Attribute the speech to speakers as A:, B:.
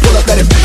A: pull up, let it